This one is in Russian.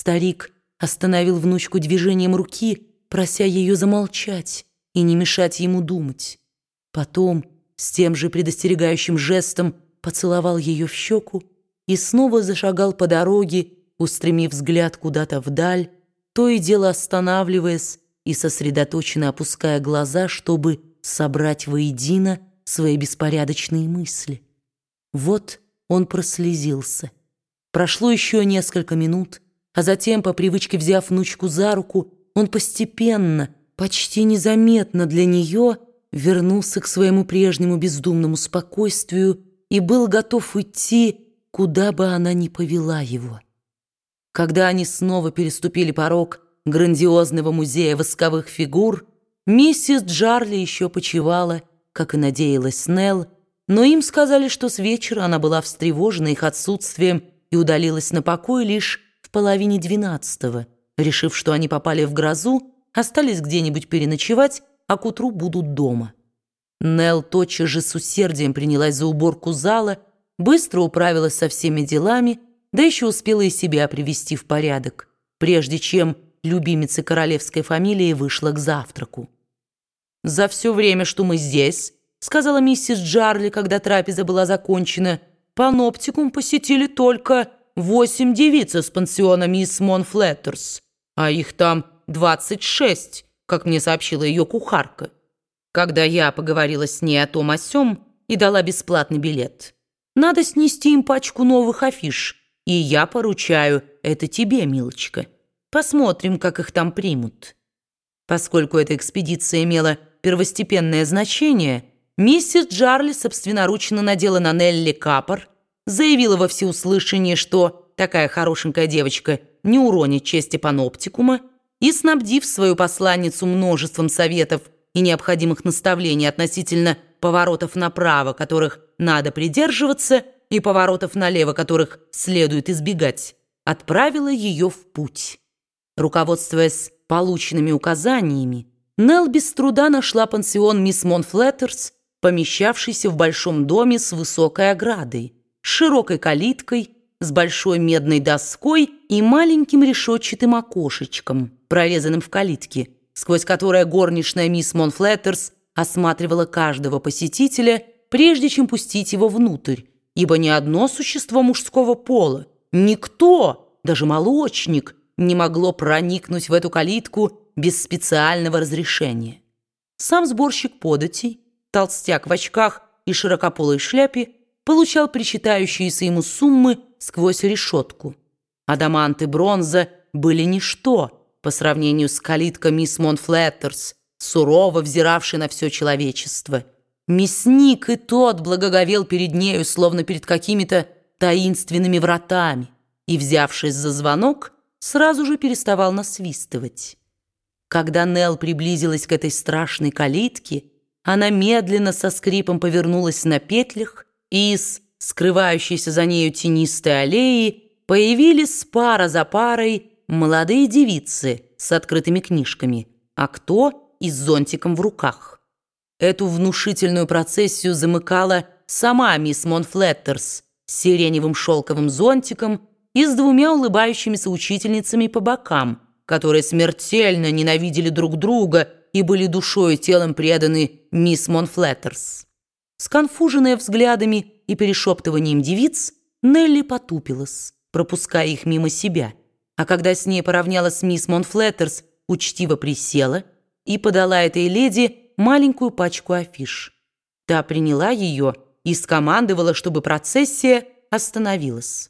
Старик остановил внучку движением руки, прося ее замолчать и не мешать ему думать. Потом с тем же предостерегающим жестом поцеловал ее в щеку и снова зашагал по дороге, устремив взгляд куда-то вдаль, то и дело останавливаясь и сосредоточенно опуская глаза, чтобы собрать воедино свои беспорядочные мысли. Вот он прослезился. Прошло еще несколько минут, а затем, по привычке взяв внучку за руку, он постепенно, почти незаметно для нее, вернулся к своему прежнему бездумному спокойствию и был готов идти, куда бы она ни повела его. Когда они снова переступили порог грандиозного музея восковых фигур, миссис Джарли еще почивала, как и надеялась Нелл, но им сказали, что с вечера она была встревожена их отсутствием и удалилась на покой лишь половине двенадцатого, решив, что они попали в грозу, остались где-нибудь переночевать, а к утру будут дома. Нелл тотчас же с усердием принялась за уборку зала, быстро управилась со всеми делами, да еще успела и себя привести в порядок, прежде чем любимица королевской фамилии вышла к завтраку. «За все время, что мы здесь», — сказала миссис Джарли, когда трапеза была закончена, «паноптикум посетили только восемь девиц из пансиона мисс Монфлеттерс, а их там двадцать шесть, как мне сообщила ее кухарка. Когда я поговорила с ней о том о сём и дала бесплатный билет, надо снести им пачку новых афиш, и я поручаю это тебе, милочка. Посмотрим, как их там примут». Поскольку эта экспедиция имела первостепенное значение, миссис Джарли собственноручно надела на Нелли капор, заявила во всеуслышание, что такая хорошенькая девочка не уронит чести паноптикума, и, снабдив свою посланницу множеством советов и необходимых наставлений относительно поворотов направо, которых надо придерживаться, и поворотов налево, которых следует избегать, отправила ее в путь. Руководствуясь полученными указаниями, Нелл без труда нашла пансион мисс Монфлеттерс, помещавшийся в большом доме с высокой оградой, широкой калиткой, с большой медной доской и маленьким решетчатым окошечком, прорезанным в калитке, сквозь которое горничная мисс Монфлеттерс осматривала каждого посетителя, прежде чем пустить его внутрь, ибо ни одно существо мужского пола, никто, даже молочник, не могло проникнуть в эту калитку без специального разрешения. Сам сборщик податей, толстяк в очках и широкополой шляпе, получал причитающиеся ему суммы сквозь решетку. Адамант и бронза были ничто по сравнению с калиткой мисс Монфлеттерс, сурово взиравшей на все человечество. Мясник и тот благоговел перед нею, словно перед какими-то таинственными вратами, и, взявшись за звонок, сразу же переставал насвистывать. Когда Нелл приблизилась к этой страшной калитке, она медленно со скрипом повернулась на петлях, из скрывающейся за нею тенистой аллеи появились пара за парой молодые девицы с открытыми книжками, а кто и с зонтиком в руках. Эту внушительную процессию замыкала сама мисс Монфлеттерс с сиреневым шелковым зонтиком и с двумя улыбающимися учительницами по бокам – которые смертельно ненавидели друг друга и были душой и телом преданы мисс Монфлеттерс. Сконфуженная взглядами и перешептыванием девиц, Нелли потупилась, пропуская их мимо себя, а когда с ней поравнялась мисс Монфлеттерс, учтиво присела и подала этой леди маленькую пачку афиш. Та приняла ее и скомандовала, чтобы процессия остановилась.